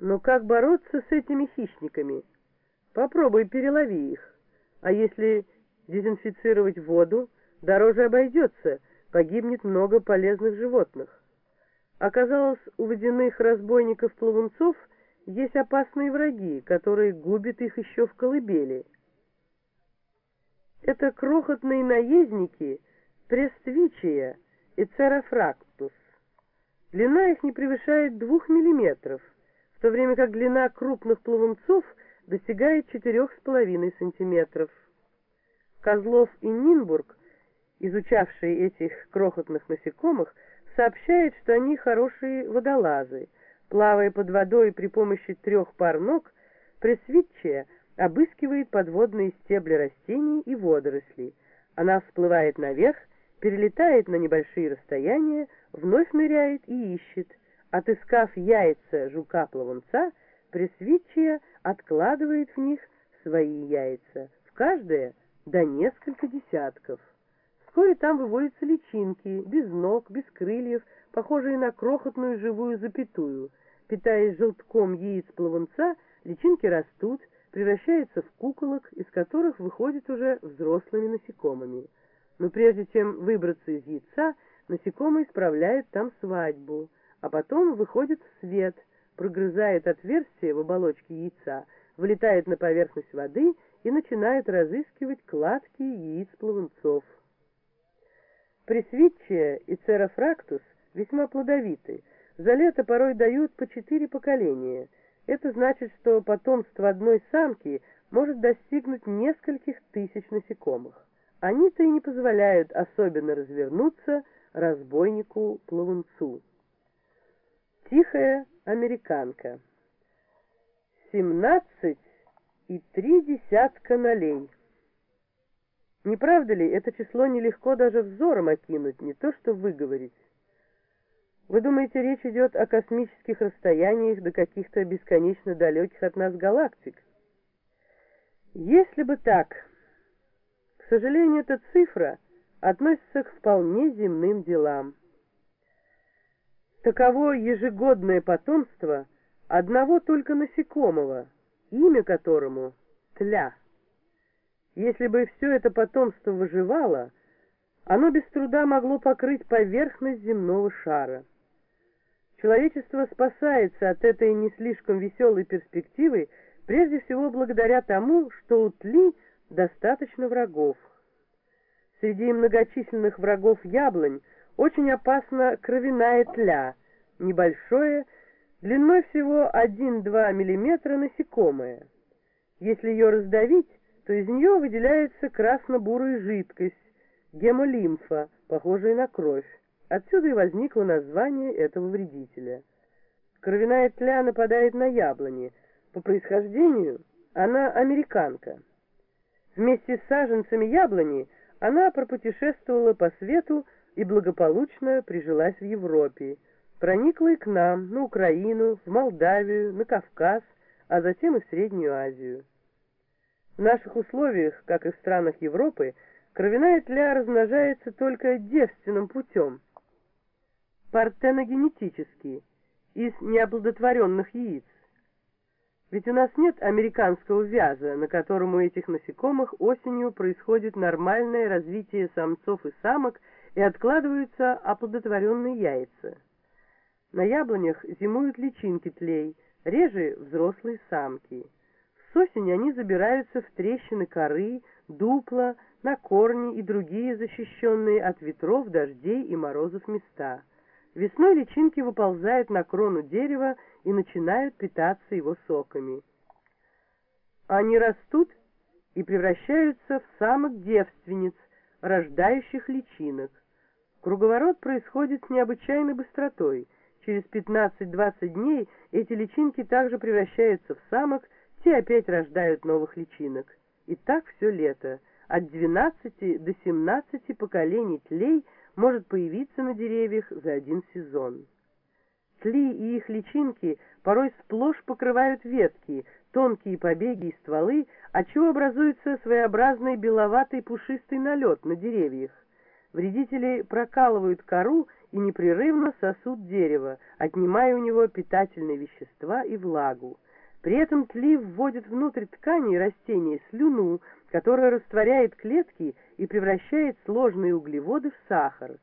Но как бороться с этими хищниками? Попробуй перелови их. А если дезинфицировать воду, дороже обойдется, погибнет много полезных животных. Оказалось, у водяных разбойников-плавунцов есть опасные враги, которые губят их еще в колыбели. Это крохотные наездники Прествичия и Церафрактус. Длина их не превышает двух миллиметров, в то время как длина крупных плавунцов достигает четырех с половиной сантиметров. Козлов и Нинбург, изучавшие этих крохотных насекомых, сообщает, что они хорошие водолазы. Плавая под водой при помощи трех пар ног, пресвитчия обыскивает подводные стебли растений и водорослей. Она всплывает наверх, перелетает на небольшие расстояния, вновь ныряет и ищет. Отыскав яйца жука-плавунца, пресвитчия откладывает в них свои яйца, в каждое до несколько десятков. Вскоре там выводятся личинки, без ног, без крыльев, похожие на крохотную живую запятую. Питаясь желтком яиц плавунца, личинки растут, превращаются в куколок, из которых выходят уже взрослыми насекомыми. Но прежде чем выбраться из яйца, насекомые справляют там свадьбу, а потом выходят в свет, прогрызают отверстие в оболочке яйца, вылетают на поверхность воды и начинают разыскивать кладки яиц плавунцов. Пресвитчия и церафрактус весьма плодовиты. За лето порой дают по четыре поколения. Это значит, что потомство одной самки может достигнуть нескольких тысяч насекомых. Они-то и не позволяют особенно развернуться разбойнику-плавунцу. Тихая американка. Семнадцать и три десятка налей. Не правда ли, это число нелегко даже взором окинуть, не то что выговорить? Вы думаете, речь идет о космических расстояниях до каких-то бесконечно далеких от нас галактик? Если бы так, к сожалению, эта цифра относится к вполне земным делам. Таково ежегодное потомство одного только насекомого, имя которому — тля. Если бы все это потомство выживало, оно без труда могло покрыть поверхность земного шара. Человечество спасается от этой не слишком веселой перспективы прежде всего благодаря тому, что у тли достаточно врагов. Среди многочисленных врагов яблонь очень опасна кровяная тля, небольшое, длиной всего 1-2 мм насекомое. Если ее раздавить, то из нее выделяется красно-бурая жидкость, гемолимфа, похожая на кровь. Отсюда и возникло название этого вредителя. Кровяная тля нападает на яблони. По происхождению она американка. Вместе с саженцами яблони она пропутешествовала по свету и благополучно прижилась в Европе. Проникла и к нам, на Украину, в Молдавию, на Кавказ, а затем и в Среднюю Азию. В наших условиях, как и в странах Европы, кровяная тля размножается только девственным путем, партеногенетически, из неоплодотворенных яиц. Ведь у нас нет американского вяза, на котором у этих насекомых осенью происходит нормальное развитие самцов и самок и откладываются оплодотворенные яйца. На яблонях зимуют личинки тлей, реже взрослые самки. С осени они забираются в трещины коры, дупла, на корни и другие защищенные от ветров, дождей и морозов места. Весной личинки выползают на крону дерева и начинают питаться его соками. Они растут и превращаются в самок девственниц, рождающих личинок. Круговорот происходит с необычайной быстротой. Через 15-20 дней эти личинки также превращаются в самок, те опять рождают новых личинок. И так все лето. От 12 до 17 поколений тлей может появиться на деревьях за один сезон. Тли и их личинки порой сплошь покрывают ветки, тонкие побеги и стволы, отчего образуется своеобразный беловатый пушистый налет на деревьях. Вредители прокалывают кору и непрерывно сосут дерево, отнимая у него питательные вещества и влагу. При этом тли вводит внутрь тканей растения слюну, которая растворяет клетки и превращает сложные углеводы в сахар.